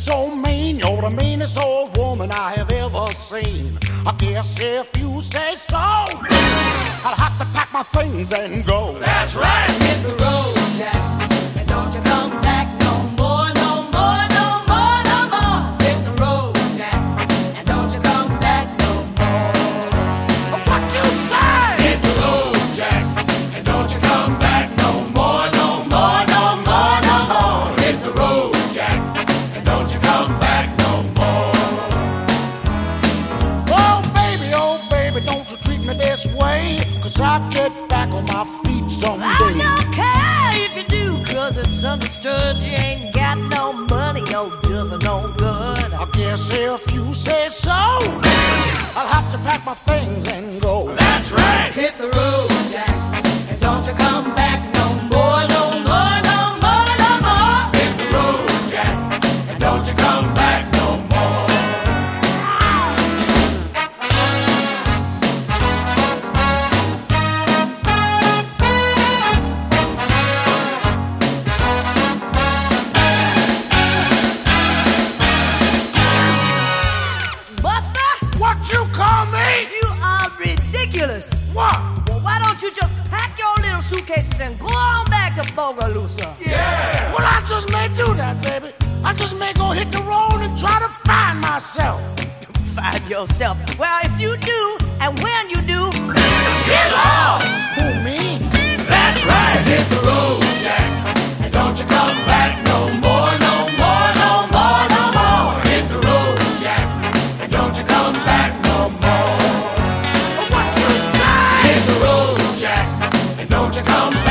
so mean. You're the meanest old woman I have ever seen. I guess if you say so, I'll have to pack my things and go. That's right. Cause I'll get back on my feet someday. I don't care if you do, cause it's understood you ain't got no money, no doesn't no good. I guess if you say so, I'll have to pack my things and go. That's right. Hit the road, you call me? you are ridiculous. What? Well, why don't you just pack your little suitcases and go on back to Bogalusa? Yeah. Well, I just may do that, baby. I just may go hit the road and try to find myself. Find yourself. Well, if you do, to come back.